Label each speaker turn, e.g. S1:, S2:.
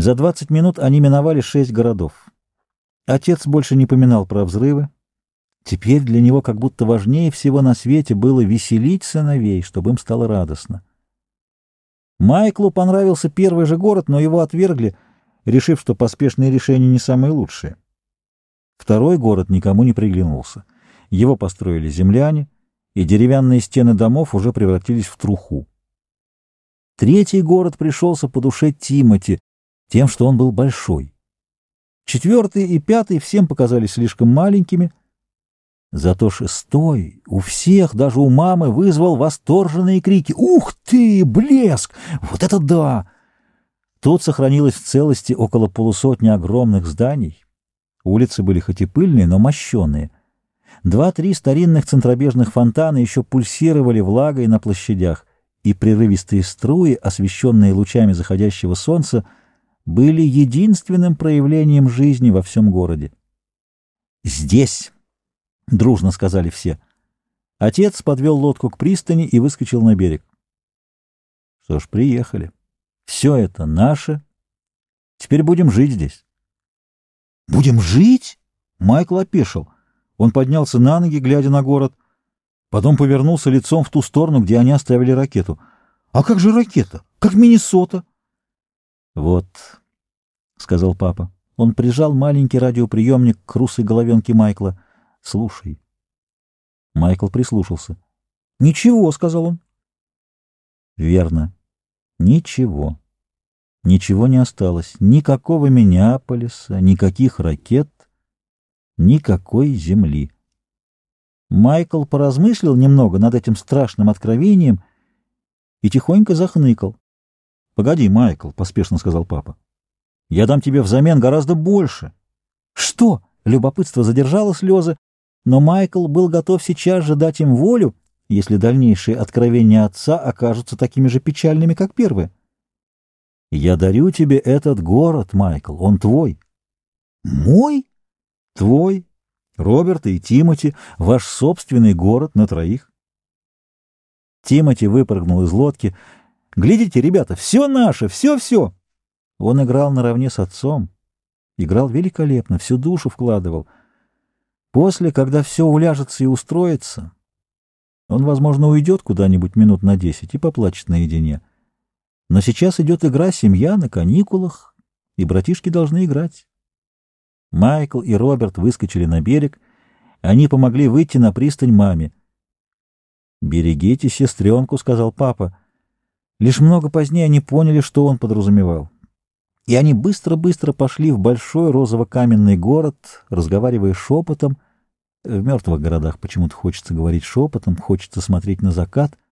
S1: За 20 минут они миновали шесть городов. Отец больше не поминал про взрывы. Теперь для него как будто важнее всего на свете было веселить сыновей, чтобы им стало радостно. Майклу понравился первый же город, но его отвергли, решив, что поспешные решения не самые лучшие. Второй город никому не приглянулся. Его построили земляне, и деревянные стены домов уже превратились в труху. Третий город пришелся по душе Тимати, тем, что он был большой. Четвертый и пятый всем показались слишком маленькими, зато шестой у всех, даже у мамы, вызвал восторженные крики «Ух ты! Блеск! Вот это да!» Тут сохранилось в целости около полусотни огромных зданий. Улицы были хоть и пыльные, но мощеные. Два-три старинных центробежных фонтана еще пульсировали влагой на площадях, и прерывистые струи, освещенные лучами заходящего солнца, были единственным проявлением жизни во всем городе. «Здесь!» — дружно сказали все. Отец подвел лодку к пристани и выскочил на берег. Что ж, приехали. Все это наше. Теперь будем жить здесь. «Будем жить?» — Майкл опешил. Он поднялся на ноги, глядя на город. Потом повернулся лицом в ту сторону, где они оставили ракету. «А как же ракета? Как Миннесота?» «Вот», — сказал папа. Он прижал маленький радиоприемник к русой головенке Майкла. «Слушай». Майкл прислушался. «Ничего», — сказал он. «Верно. Ничего. Ничего не осталось. Никакого Миннеаполиса, никаких ракет, никакой земли». Майкл поразмыслил немного над этим страшным откровением и тихонько захныкал. — Погоди, Майкл, — поспешно сказал папа. — Я дам тебе взамен гораздо больше. — Что? — любопытство задержало слезы, но Майкл был готов сейчас же дать им волю, если дальнейшие откровения отца окажутся такими же печальными, как первые. — Я дарю тебе этот город, Майкл, он твой. — Мой? — Твой, Роберта и Тимоти, ваш собственный город на троих. Тимоти выпрыгнул из лодки. «Глядите, ребята, все наше, все-все!» Он играл наравне с отцом. Играл великолепно, всю душу вкладывал. После, когда все уляжется и устроится, он, возможно, уйдет куда-нибудь минут на десять и поплачет наедине. Но сейчас идет игра, семья на каникулах, и братишки должны играть. Майкл и Роберт выскочили на берег. Они помогли выйти на пристань маме. «Берегите сестренку», — сказал папа. Лишь много позднее они поняли, что он подразумевал. И они быстро-быстро пошли в большой розово-каменный город, разговаривая шепотом. В мертвых городах почему-то хочется говорить шепотом, хочется смотреть на закат —